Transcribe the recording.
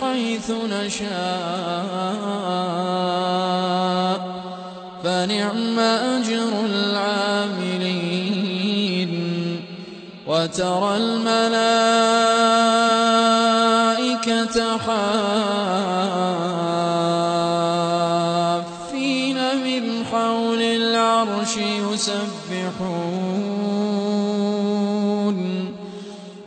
حيث نشاء. فنعم أجر العاملين. وترى الملائكة حافين من حول العرش يسبحون.